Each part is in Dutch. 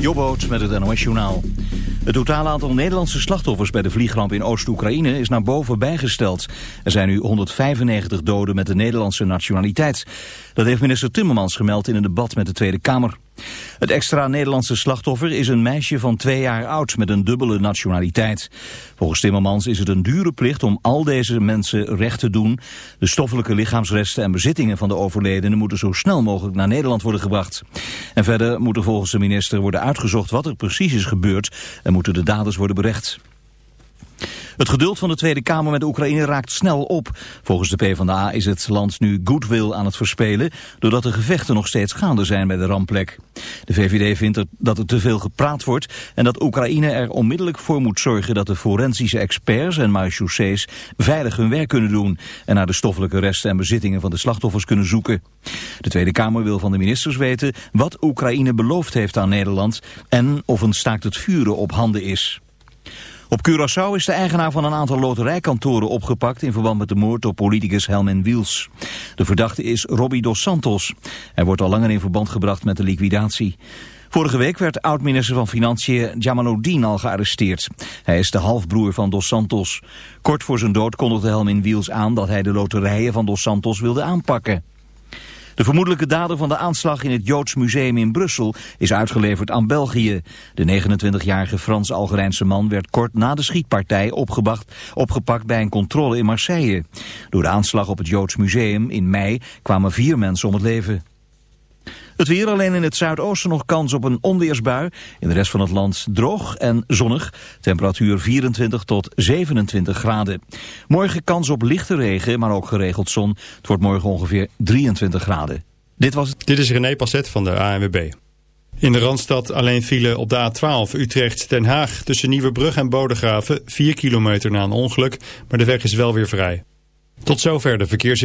Jobboot met het NOS Journaal. Het totale aantal Nederlandse slachtoffers bij de vliegramp in Oost-Oekraïne is naar boven bijgesteld. Er zijn nu 195 doden met de Nederlandse nationaliteit. Dat heeft minister Timmermans gemeld in een debat met de Tweede Kamer. Het extra Nederlandse slachtoffer is een meisje van twee jaar oud met een dubbele nationaliteit. Volgens Timmermans is het een dure plicht om al deze mensen recht te doen. De stoffelijke lichaamsresten en bezittingen van de overledenen moeten zo snel mogelijk naar Nederland worden gebracht. En verder moet er volgens de minister worden uitgezocht wat er precies is gebeurd en moeten de daders worden berecht. Het geduld van de Tweede Kamer met Oekraïne raakt snel op. Volgens de PvdA is het land nu goodwill aan het verspelen... doordat de gevechten nog steeds gaande zijn bij de rampplek. De VVD vindt dat er te veel gepraat wordt... en dat Oekraïne er onmiddellijk voor moet zorgen... dat de forensische experts en marechaussees veilig hun werk kunnen doen... en naar de stoffelijke resten en bezittingen van de slachtoffers kunnen zoeken. De Tweede Kamer wil van de ministers weten wat Oekraïne beloofd heeft aan Nederland... en of een staakt het vuren op handen is. Op Curaçao is de eigenaar van een aantal loterijkantoren opgepakt in verband met de moord op politicus Helmen Wiels. De verdachte is Robbie dos Santos. Hij wordt al langer in verband gebracht met de liquidatie. Vorige week werd oud-minister van Financiën Jamaluddin al gearresteerd. Hij is de halfbroer van Dos Santos. Kort voor zijn dood kondigde Helmin Wiels aan dat hij de loterijen van Dos Santos wilde aanpakken. De vermoedelijke dader van de aanslag in het Joods Museum in Brussel is uitgeleverd aan België. De 29-jarige Frans-Algerijnse man werd kort na de schietpartij opgepakt bij een controle in Marseille. Door de aanslag op het Joods Museum in mei kwamen vier mensen om het leven. Het weer alleen in het zuidoosten nog kans op een onweersbui. In de rest van het land droog en zonnig. Temperatuur 24 tot 27 graden. Morgen kans op lichte regen, maar ook geregeld zon. Het wordt morgen ongeveer 23 graden. Dit was het. Dit is René Passet van de ANWB. In de Randstad alleen file op de A12 Utrecht-Den Haag tussen Nieuwebrug en Bodegraven. 4 kilometer na een ongeluk, maar de weg is wel weer vrij. Tot zover de verkeers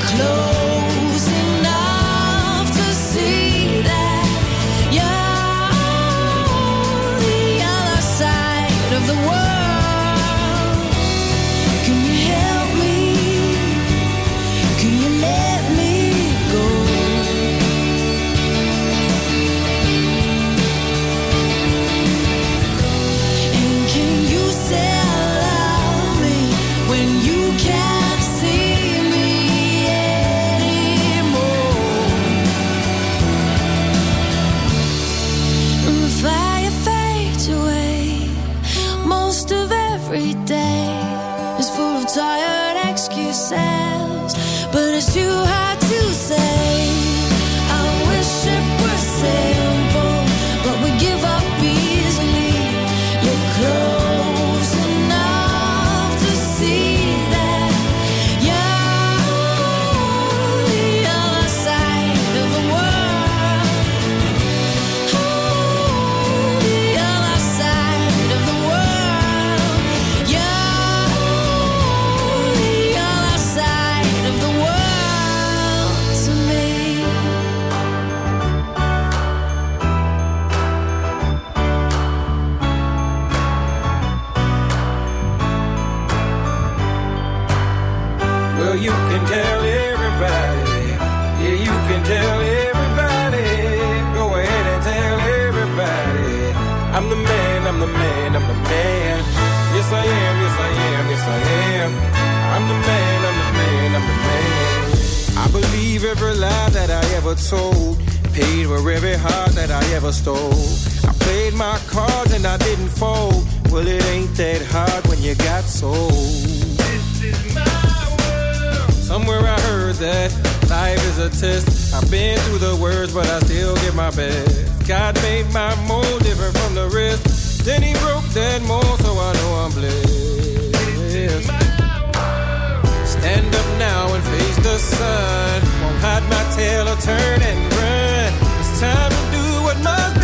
close. cards and I didn't fold. Well, it ain't that hard when you got sold. This is my world. Somewhere I heard that life is a test. I've been through the worst, but I still get my best. God made my mold different from the rest. Then He broke that mold, so I know I'm blessed. This is my world. Stand up now and face the sun. Won't hide my tail or turn and run. It's time to do what must be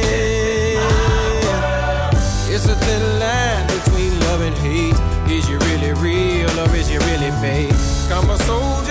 A thin line between love and hate. Is you really real or is you really fake? I'm a soldier